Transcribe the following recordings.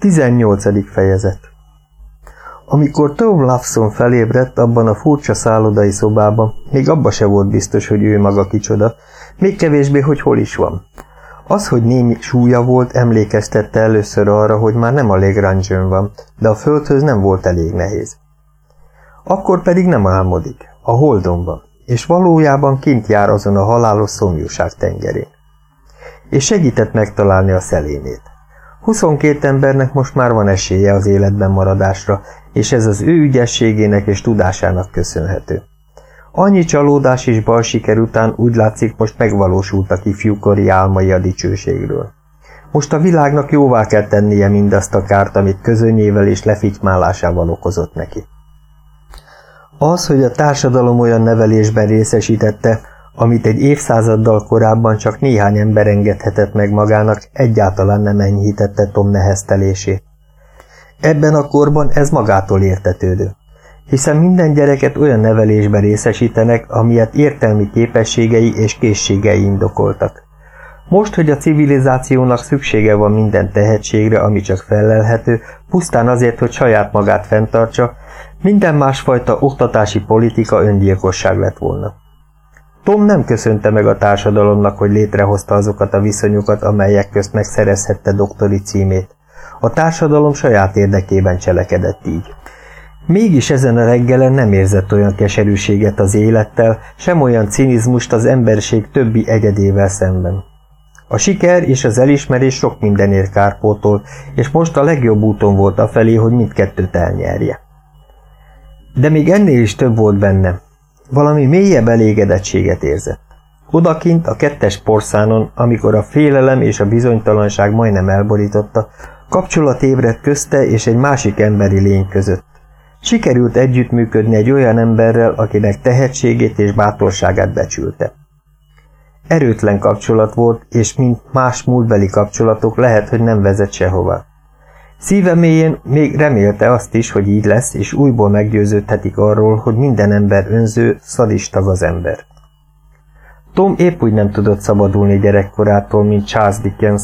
18. fejezet Amikor Tom Lawson felébredt abban a furcsa szállodai szobában, még abba se volt biztos, hogy ő maga kicsoda, még kevésbé, hogy hol is van. Az, hogy némi súlya volt, emlékeztette először arra, hogy már nem a Lagrange van, de a földhöz nem volt elég nehéz. Akkor pedig nem álmodik, a holdon van, és valójában kint jár azon a halálos szomjúság tengerén. És segített megtalálni a szelénét. 22 embernek most már van esélye az életben maradásra, és ez az ő ügyességének és tudásának köszönhető. Annyi csalódás és bal siker után úgy látszik most megvalósultak ifjúkori álmai a dicsőségről. Most a világnak jóvá kell tennie mindazt a kárt, amit közönyével és lefitymálásával okozott neki. Az, hogy a társadalom olyan nevelésben részesítette, amit egy évszázaddal korábban csak néhány ember engedhetett meg magának, egyáltalán nem enyhítette Tom neheztelését. Ebben a korban ez magától értetődő, hiszen minden gyereket olyan nevelésben részesítenek, amilyet értelmi képességei és készségei indokoltak. Most, hogy a civilizációnak szüksége van minden tehetségre, ami csak felelhető, pusztán azért, hogy saját magát fenntartsa, minden másfajta oktatási politika öngyilkosság lett volna. Tom nem köszönte meg a társadalomnak, hogy létrehozta azokat a viszonyokat, amelyek közt megszerezhette doktori címét. A társadalom saját érdekében cselekedett így. Mégis ezen a reggelen nem érzett olyan keserűséget az élettel, sem olyan cinizmust az emberiség többi egyedével szemben. A siker és az elismerés sok mindenért kárpótol, és most a legjobb úton volt afelé, hogy mindkettőt elnyerje. De még ennél is több volt benne, valami mélyebb elégedettséget érzett. Odakint a kettes porszánon, amikor a félelem és a bizonytalanság majdnem elborította, kapcsolat ébredt közte és egy másik emberi lény között. Sikerült együttműködni egy olyan emberrel, akinek tehetségét és bátorságát becsülte. Erőtlen kapcsolat volt, és mint más múltbeli kapcsolatok lehet, hogy nem vezet sehova. Szíve mélyén még remélte azt is, hogy így lesz, és újból meggyőződhetik arról, hogy minden ember önző, szadista az ember. Tom épp úgy nem tudott szabadulni gyerekkorától, mint Charles Dickens,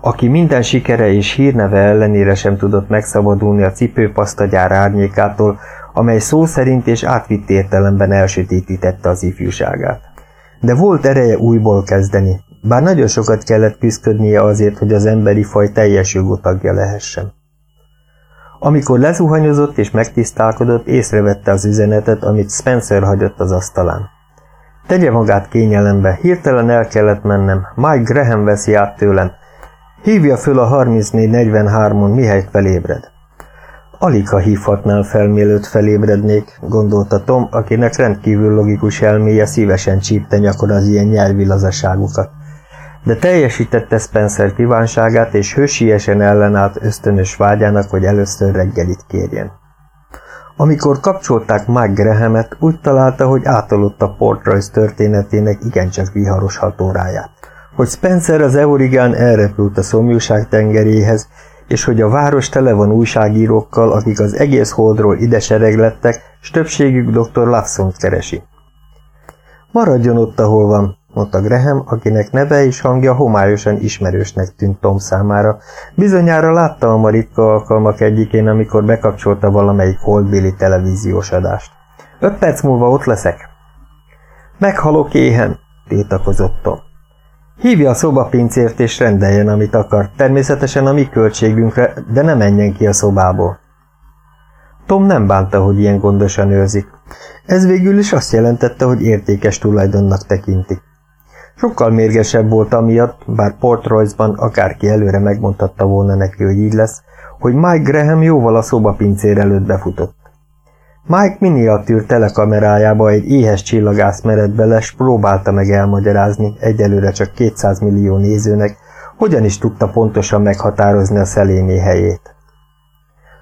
aki minden sikere és hírneve ellenére sem tudott megszabadulni a cipőpasztagyár árnyékától, amely szó szerint és átvitt értelemben elsötétítette az ifjúságát. De volt ereje újból kezdeni, bár nagyon sokat kellett küzdködnie azért, hogy az emberi faj teljes jogú tagja lehessen. Amikor lezuhanyozott és megtisztálkodott, észrevette az üzenetet, amit Spencer hagyott az asztalán. Tegye magát kényelembe, hirtelen el kellett mennem, Mike Graham veszi át tőlem. Hívja föl a 3443-on, mihelyt felébred. Alig ha hívhatnál fel, mielőtt felébrednék, gondolta Tom, akinek rendkívül logikus elméje szívesen csípte nyakon az ilyen nyelvilazaságukat de teljesítette Spencer kívánságát, és hősiesen ellenállt ösztönös vágyának, hogy először reggelit kérjen. Amikor kapcsolták Mike Grahamet, úgy találta, hogy átolott a Port Royce történetének igencsak viharos hatóráját. Hogy Spencer az Eurigán elrepült a szomjúság tengeréhez, és hogy a város tele van újságírókkal, akik az egész holdról ide sereglettek, s többségük dr. Lawson keresi. Maradjon ott, ahol van, mondta Graham, akinek neve és hangja homályosan ismerősnek tűnt Tom számára. Bizonyára látta a ma ritka alkalmak egyikén, amikor bekapcsolta valamelyik holdbéli televíziós adást. Öt perc múlva ott leszek. Meghalok éhen, tiltakozott Tom. Hívja a szobapincért és rendeljen, amit akar, természetesen a mi költségünkre, de ne menjen ki a szobából. Tom nem bánta, hogy ilyen gondosan őrzik. Ez végül is azt jelentette, hogy értékes tulajdonnak tekintik. Sokkal mérgesebb volt amiatt, bár Port Royce-ban akárki előre megmondhatta volna neki, hogy így lesz, hogy Mike Graham jóval a szobapincér előtt befutott. Mike miniatűr telekamerájába egy éhes csillagász mered bele, s próbálta meg elmagyarázni, egyelőre csak 200 millió nézőnek, hogyan is tudta pontosan meghatározni a szeléné helyét.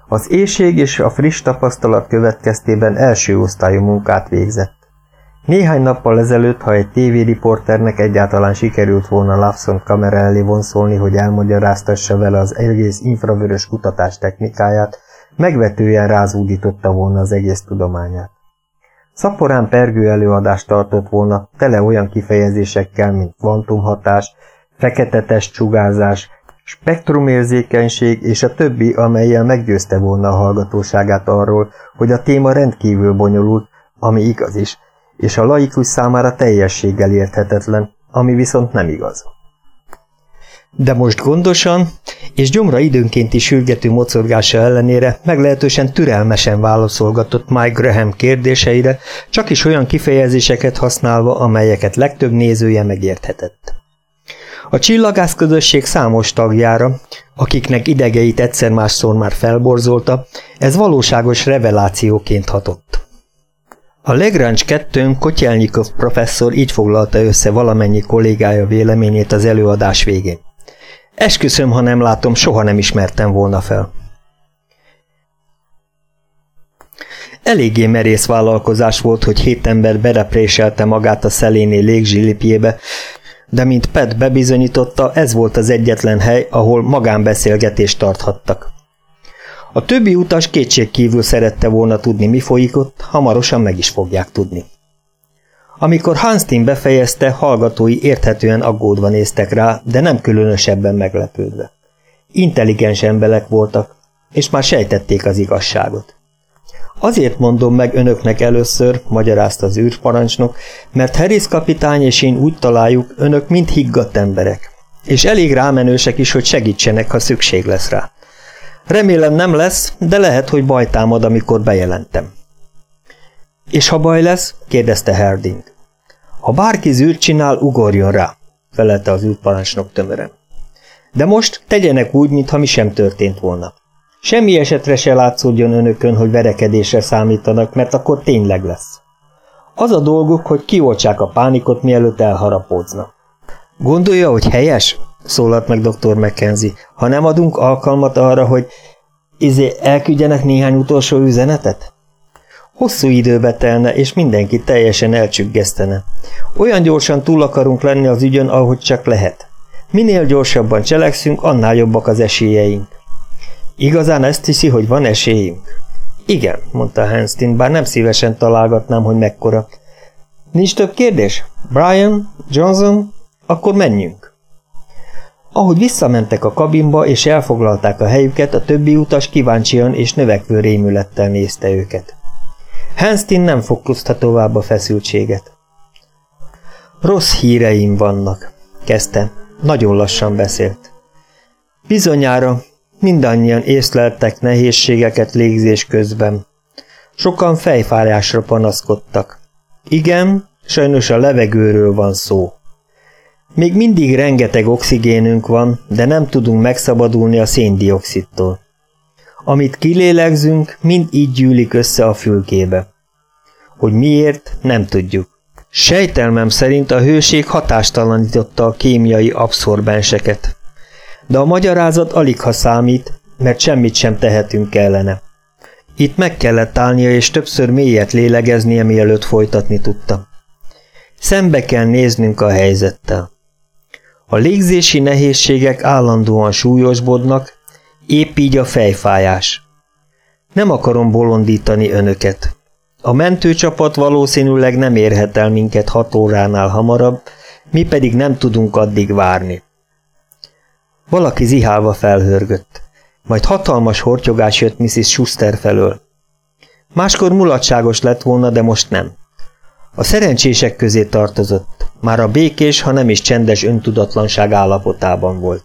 Az éjség és a friss tapasztalat következtében első osztályú munkát végzett. Néhány nappal ezelőtt, ha egy tévériporternek egyáltalán sikerült volna Lawson kamera elé vonszolni, hogy elmagyaráztassa vele az egész infravörös kutatás technikáját, megvetően rázúdította volna az egész tudományát. Szaporán pergő előadást tartott volna, tele olyan kifejezésekkel, mint kvantumhatás, fekete testsugárzás, Spektrumérzékenység és a többi, amelyel meggyőzte volna a hallgatóságát arról, hogy a téma rendkívül bonyolult, ami igaz is, és a laikus számára teljességgel érthetetlen, ami viszont nem igaz. De most gondosan, és gyomra időnkénti sürgető mocorgása ellenére meglehetősen türelmesen válaszolgatott Mike Graham kérdéseire, csak is olyan kifejezéseket használva, amelyeket legtöbb nézője megérthetett. A csillagász közösség számos tagjára, akiknek idegeit egyszer-másszor már felborzolta, ez valóságos revelációként hatott. A Legrange 2 Kotyelnyikov professzor így foglalta össze valamennyi kollégája véleményét az előadás végén. Esküszöm, ha nem látom, soha nem ismertem volna fel. Eléggé merész vállalkozás volt, hogy hét ember berepréselte magát a szeléné légzsilipjébe, de mint Pet bebizonyította, ez volt az egyetlen hely, ahol magánbeszélgetést tarthattak. A többi utas kétségkívül szerette volna tudni, mi folyik ott, hamarosan meg is fogják tudni. Amikor Hanstein befejezte, hallgatói érthetően aggódva néztek rá, de nem különösebben meglepődve. Intelligens emberek voltak, és már sejtették az igazságot. Azért mondom meg önöknek először, magyarázta az űrparancsnok, mert Harris kapitány és én úgy találjuk, önök mind higgadt emberek, és elég rámenősek is, hogy segítsenek, ha szükség lesz rá. Remélem nem lesz, de lehet, hogy baj támad, amikor bejelentem. És ha baj lesz? kérdezte Herding. Ha bárki zűrt csinál, ugorjon rá, felelte az űrparancsnok tömören. De most tegyenek úgy, mintha mi sem történt volna. Semmi esetre se látszódjon önökön, hogy verekedésre számítanak, mert akkor tényleg lesz. Az a dolguk, hogy kioltsák a pánikot, mielőtt elharapódznak. Gondolja, hogy helyes? Szólalt meg dr. McKenzie. Ha nem adunk alkalmat arra, hogy izé elküldjenek néhány utolsó üzenetet? Hosszú időbe telne, és mindenki teljesen elcsüggesztene. Olyan gyorsan túl akarunk lenni az ügyön, ahogy csak lehet. Minél gyorsabban cselekszünk, annál jobbak az esélyeink. Igazán ezt hiszi, hogy van esélyünk? Igen, mondta Hanstin, bár nem szívesen találgatnám, hogy mekkora. Nincs több kérdés? Brian? Johnson? Akkor menjünk. Ahogy visszamentek a kabinba és elfoglalták a helyüket, a többi utas kíváncsian és növekvő rémülettel nézte őket. Hanstin nem fokozta tovább a feszültséget. Rossz híreim vannak, kezdte. Nagyon lassan beszélt. Bizonyára mindannyian észleltek nehézségeket légzés közben. Sokan fejfájásra panaszkodtak. Igen, sajnos a levegőről van szó. Még mindig rengeteg oxigénünk van, de nem tudunk megszabadulni a széndiokszidtól. Amit kilélegzünk, mind így gyűlik össze a fülkébe. Hogy miért, nem tudjuk. Sejtelmem szerint a hőség hatástalanította a kémiai abszorbenseket. De a magyarázat alig ha számít, mert semmit sem tehetünk ellene. Itt meg kellett állnia, és többször mélyet lélegeznie, mielőtt folytatni tudta. Szembe kell néznünk a helyzettel. A légzési nehézségek állandóan súlyosbodnak, épp így a fejfájás. Nem akarom bolondítani önöket. A mentőcsapat valószínűleg nem érhet el minket hat óránál hamarabb, mi pedig nem tudunk addig várni. Valaki zihálva felhörgött. Majd hatalmas hortyogás jött Mrs. Schuster felől. Máskor mulatságos lett volna, de most nem. A szerencsések közé tartozott. Már a békés, ha nem is csendes öntudatlanság állapotában volt.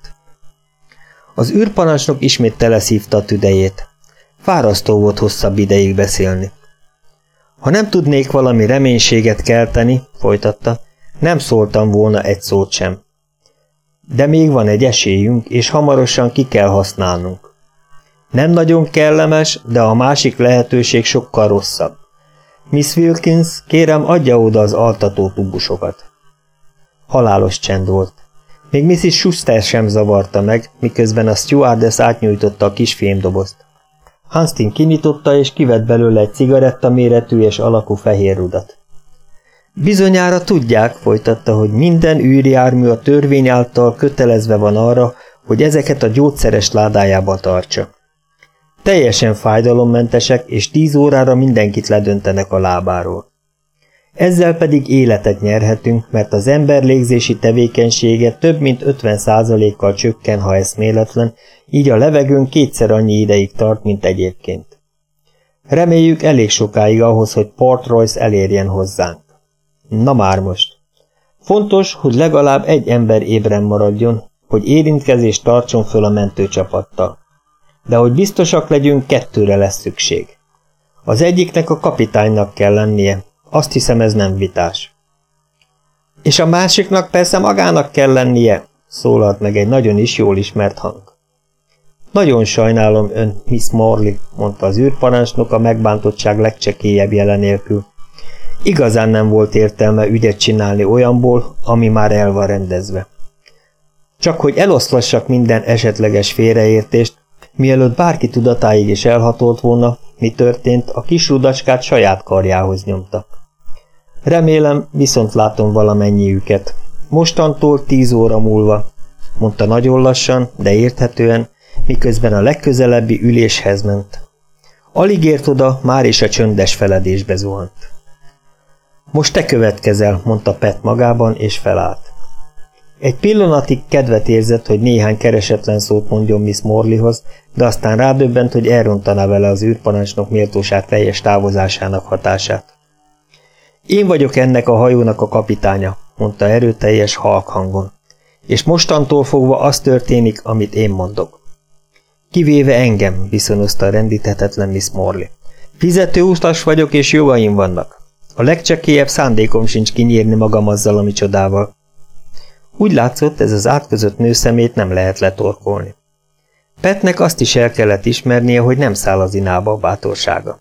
Az űrparancsnok ismét teleszívta a tüdejét. Fárasztó volt hosszabb ideig beszélni. Ha nem tudnék valami reménységet kelteni, folytatta, nem szóltam volna egy szót sem. De még van egy esélyünk, és hamarosan ki kell használnunk. Nem nagyon kellemes, de a másik lehetőség sokkal rosszabb. Miss Wilkins, kérem adja oda az altató tubusokat. Halálos csend volt. Még Mrs. Schuster sem zavarta meg, miközben a stewardess átnyújtotta a kis fémdobozt. Hanstin kinyitotta és kivett belőle egy cigaretta méretű és alakú fehér rudat. Bizonyára tudják, folytatta, hogy minden űrjármű a törvény által kötelezve van arra, hogy ezeket a gyógyszeres ládájába tartsa. Teljesen fájdalommentesek, és tíz órára mindenkit ledöntenek a lábáról. Ezzel pedig életet nyerhetünk, mert az ember légzési tevékenysége több mint 50%-kal csökken, ha eszméletlen, így a levegőn kétszer annyi ideig tart, mint egyébként. Reméljük elég sokáig ahhoz, hogy Port Royce elérjen hozzánk. Na már most. Fontos, hogy legalább egy ember ébren maradjon, hogy érintkezést tartson föl a mentőcsapattal. De hogy biztosak legyünk, kettőre lesz szükség. Az egyiknek a kapitánynak kell lennie, azt hiszem ez nem vitás. És a másiknak persze magának kell lennie, szólalt meg egy nagyon is jól ismert hang. Nagyon sajnálom ön, Miss Morley, mondta az űrparancsnok a megbántottság legcsekélyebb jelenélkül. Igazán nem volt értelme ügyet csinálni olyanból, ami már el van rendezve. Csak hogy eloszlassak minden esetleges félreértést, mielőtt bárki tudatáig is elhatolt volna, mi történt, a kis rudacskát saját karjához nyomta. Remélem, viszont látom valamennyiüket. Mostantól tíz óra múlva, mondta nagyon lassan, de érthetően, miközben a legközelebbi üléshez ment. Alig ért oda, már is a csöndes feledésbe zuhant. Most te következel, mondta Pet magában, és felállt. Egy pillanatig kedvet érzett, hogy néhány keresetlen szót mondjon Miss Morleyhoz, de aztán rádöbbent, hogy elrontaná vele az űrparancsnok méltóság teljes távozásának hatását. Én vagyok ennek a hajónak a kapitánya, mondta erőteljes halk hangon. És mostantól fogva az történik, amit én mondok. Kivéve engem, viszonozta rendíthetetlen Miss Morley. Fizető utas vagyok, és jogaim vannak. A legcsekélyebb szándékom sincs kinyírni magam azzal, ami csodával. Úgy látszott, ez az átközött nő szemét nem lehet letorkolni. Petnek azt is el kellett ismernie, hogy nem száll az inába a bátorsága.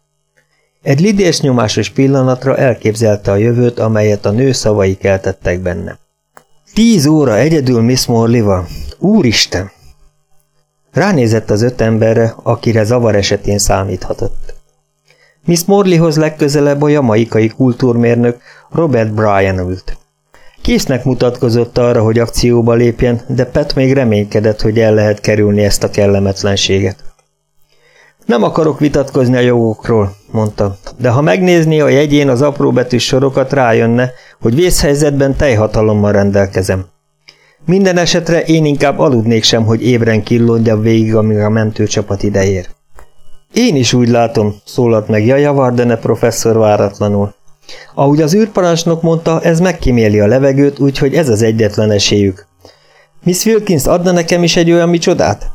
Egy lidés nyomásos pillanatra elképzelte a jövőt, amelyet a nő szavai keltettek benne. Tíz óra egyedül Miss Morley-val? Úristen! Ránézett az öt emberre, akire zavar esetén számíthatott. Miss Morleyhoz legközelebb a jamaikai kultúrmérnök Robert Bryan ült. Késznek mutatkozott arra, hogy akcióba lépjen, de Pet még reménykedett, hogy el lehet kerülni ezt a kellemetlenséget. Nem akarok vitatkozni a jogokról, mondta, de ha megnézni a jegyén az apróbetűs sorokat, rájönne, hogy vészhelyzetben teljhatalommal rendelkezem. Minden esetre én inkább aludnék sem, hogy ébren killódja végig, amíg a mentőcsapat idejér. Én is úgy látom, szólalt meg Jaja Vardene professzor váratlanul. Ahogy az űrparancsnok mondta, ez megkíméli a levegőt, úgyhogy ez az egyetlen esélyük. Miss Wilkins adna nekem is egy olyan micsodát?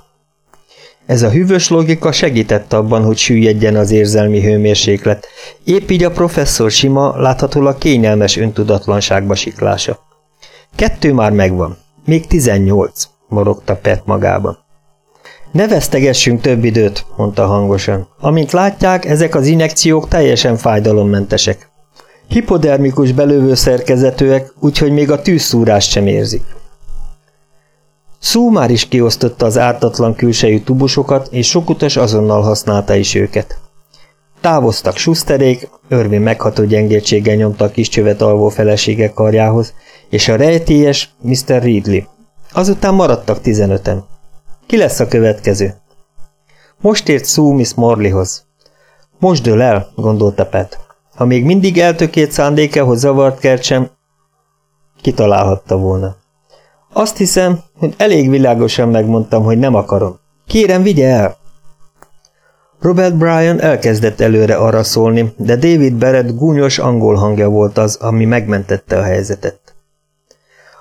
Ez a hűvös logika segített abban, hogy süllyedjen az érzelmi hőmérséklet. Épp így a professzor sima, láthatólag kényelmes öntudatlanságba siklása. Kettő már megvan, még tizennyolc, morogta Pet magába. Ne vesztegessünk több időt, mondta hangosan. Amint látják, ezek az injekciók teljesen fájdalommentesek. Hipodermikus belővő szerkezetűek, úgyhogy még a tűzszúrást sem érzik. Szú már is kiosztotta az ártatlan külsejű tubusokat, és sok utas azonnal használta is őket. Távoztak suszterék, örvén megható gyengétséggel nyomta a kis csövet alvó felesége karjához, és a rejtélyes Mr. Ridley. Azután maradtak tizenöten. Ki lesz a következő? Most ért Sue Miss Morleyhoz. Most dől el, gondolta Pet. Ha még mindig eltökélt szándéke, hogy zavart keltsem, kitalálhatta volna. Azt hiszem, hogy elég világosan megmondtam, hogy nem akarom. Kérem, vigye el! Robert Bryan elkezdett előre arra szólni, de David Barrett gúnyos angol hangja volt az, ami megmentette a helyzetet.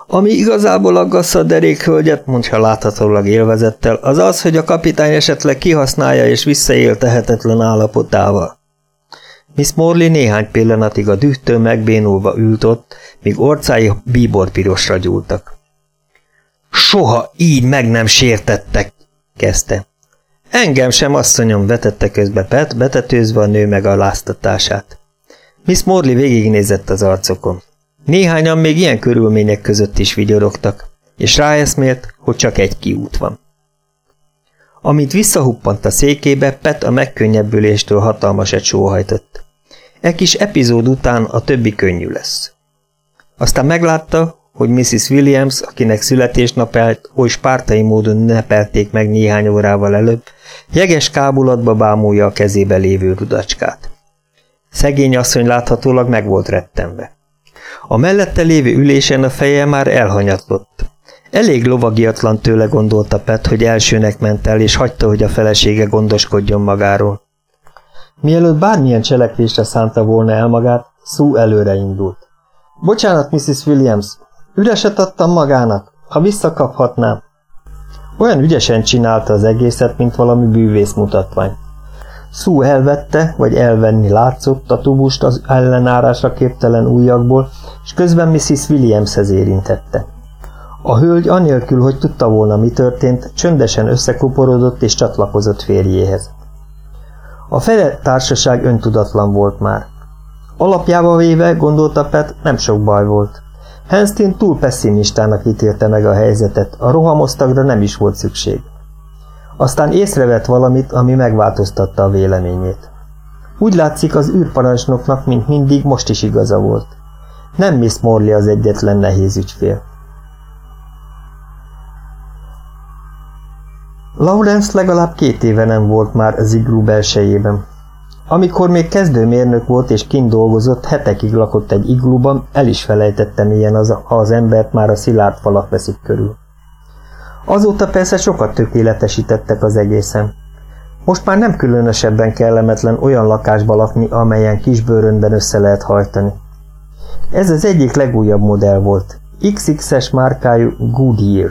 Ami igazából aggassza a derékhölgyet, mondja láthatólag élvezettel, az az, hogy a kapitány esetleg kihasználja és visszaél tehetetlen állapotával. Miss Morley néhány pillanatig a dühtől megbénulva ült ott, míg orcái bíborpirosra gyúltak. Soha így meg nem sértettek, kezdte. Engem sem, asszonyom, vetette közbe Pet, betetőzve a nő megaláztatását. Miss Morley végignézett az arcokon. Néhányan még ilyen körülmények között is vigyorogtak, és ráeszmélt, hogy csak egy kiút van. Amint visszahuppant a székébe, Pet a megkönnyebbüléstől hatalmasat sóhajtott. E kis epizód után a többi könnyű lesz. Aztán meglátta, hogy Mrs. Williams, akinek születésnapját oly spártai módon ünnepelték meg néhány órával előbb, jeges kábulatba bámulja a kezébe lévő rudacskát. Szegény asszony láthatólag meg volt rettenve. A mellette lévő ülésen a feje már elhanyatlott. Elég lovagiatlan tőle gondolta Pet, hogy elsőnek ment el, és hagyta, hogy a felesége gondoskodjon magáról. Mielőtt bármilyen cselekvésre szánta volna el magát, Sue előre indult. Bocsánat, Mrs. Williams, üreset adtam magának, ha visszakaphatnám. Olyan ügyesen csinálta az egészet, mint valami bűvész mutatvány. Szú elvette, vagy elvenni látszott a tubust az ellenárásra képtelen ujjakból, és közben Mrs. Williamshez érintette. A hölgy anélkül, hogy tudta volna, mi történt, csöndesen összekuporodott és csatlakozott férjéhez. A fele társaság öntudatlan volt már. Alapjába véve, gondolta Pet, nem sok baj volt. Henstin túl pessimistának ítélte meg a helyzetet, a rohamosztagra nem is volt szükség. Aztán észrevett valamit, ami megváltoztatta a véleményét. Úgy látszik, az űrparancsnoknak, mint mindig, most is igaza volt. Nem Miss Morley az egyetlen nehéz ügyfél. Lawrence legalább két éve nem volt már az iglú belsejében. Amikor még kezdőmérnök volt és kint dolgozott, hetekig lakott egy iglúban, el is felejtette milyen az, ha az embert már a szilárd falak veszik körül. Azóta persze sokat tökéletesítettek az egészen. Most már nem különösebben kellemetlen olyan lakásba lakni, amelyen kisbőrönben össze lehet hajtani. Ez az egyik legújabb modell volt. XX-es márkájú Goodyear,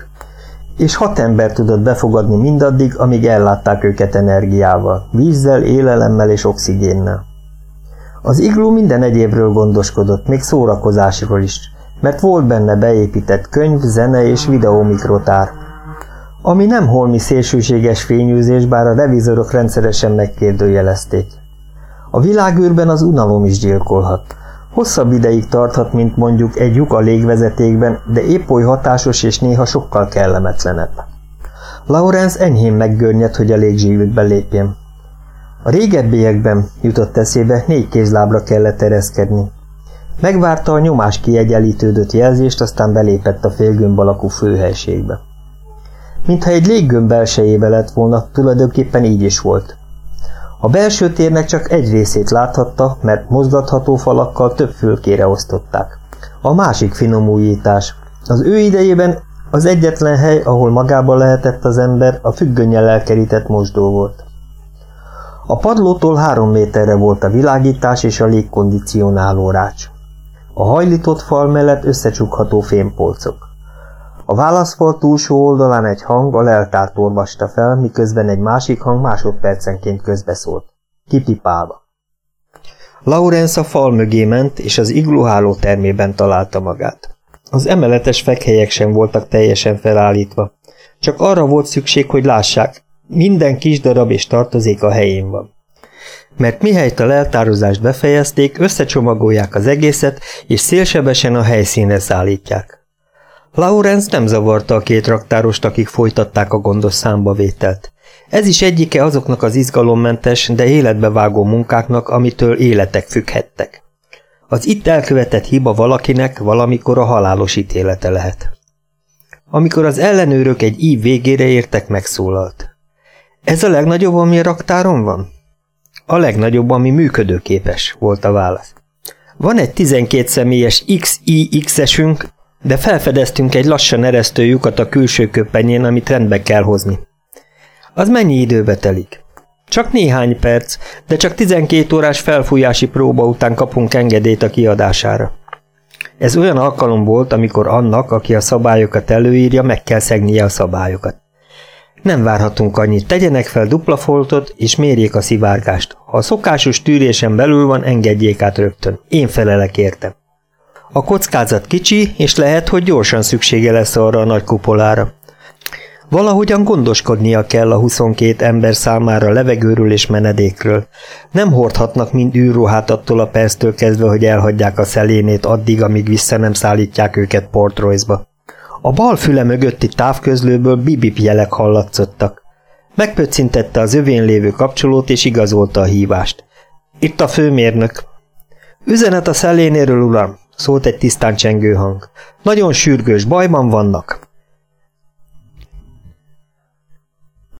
és hat ember tudott befogadni mindaddig, amíg ellátták őket energiával, vízzel, élelemmel és oxigénnel. Az iglú minden egyébről gondoskodott, még szórakozásról is, mert volt benne beépített könyv, zene és videómikrotár, ami nem holmi szélsőséges fényűzés, bár a revizorok rendszeresen megkérdőjelezték. A világűrben az unalom is gyilkolhat. Hosszabb ideig tarthat, mint mondjuk egy lyuk a légvezetékben, de épp oly hatásos és néha sokkal kellemetlenebb. Lawrence enyhén meggörnyedt, hogy a légzsívükbe lépjen. A régebbiekben jutott eszébe, négy kézlábra kellett ereszkedni. Megvárta a nyomás kiegyenlítődött jelzést, aztán belépett a félgömb alakú főhelységbe. Mintha egy léggömb belsejébe lett volna, tulajdonképpen így is volt. A belső térnek csak egy részét láthatta, mert mozgatható falakkal több fülkére osztották. A másik finom újítás. Az ő idejében az egyetlen hely, ahol magában lehetett az ember, a függönnyel elkerített mosdó volt. A padlótól három méterre volt a világítás és a légkondicionáló rács. A hajlított fal mellett összecsukható fémpolcok. A válaszfal túlsó oldalán egy hang a leltárt olvasta fel, miközben egy másik hang másodpercenként közbeszólt. Kipipálva. Laurence a fal mögé ment, és az igluháló termében találta magát. Az emeletes fekhelyek sem voltak teljesen felállítva. Csak arra volt szükség, hogy lássák, minden kis darab és tartozék a helyén van. Mert mihelyt a leltározást befejezték, összecsomagolják az egészet, és szélsebesen a helyszínre szállítják. Laurence nem zavarta a két raktárost, akik folytatták a gondos számbavételt. Ez is egyike azoknak az izgalommentes, de életbevágó munkáknak, amitől életek függhettek. Az itt elkövetett hiba valakinek valamikor a halálos ítélete lehet. Amikor az ellenőrök egy ív végére értek, megszólalt. Ez a legnagyobb, ami a raktáron van? A legnagyobb, ami működőképes, volt a válasz. Van egy 12 személyes XIX-esünk, de felfedeztünk egy lassan eresztő lyukat a külső köpenyén, amit rendbe kell hozni. Az mennyi időbe telik? Csak néhány perc, de csak 12 órás felfújási próba után kapunk engedélyt a kiadására. Ez olyan alkalom volt, amikor annak, aki a szabályokat előírja, meg kell szegnie a szabályokat. Nem várhatunk annyit, tegyenek fel dupla foltot, és mérjék a szivárgást. Ha a szokásos tűrésen belül van, engedjék át rögtön. Én felelek érte. A kockázat kicsi, és lehet, hogy gyorsan szüksége lesz arra a nagy kupolára. Valahogyan gondoskodnia kell a 22 ember számára levegőről és menedékről. Nem hordhatnak mind űrruhát attól a perctől kezdve, hogy elhagyják a szelénét addig, amíg vissza nem szállítják őket Port Royce-ba. A bal füle mögötti távközlőből bibip jelek hallatszottak. Megpöccintette az övén lévő kapcsolót és igazolta a hívást. Itt a főmérnök. Üzenet a szelénéről, uram, szólt egy tisztán csengő hang. Nagyon sürgős, bajban vannak.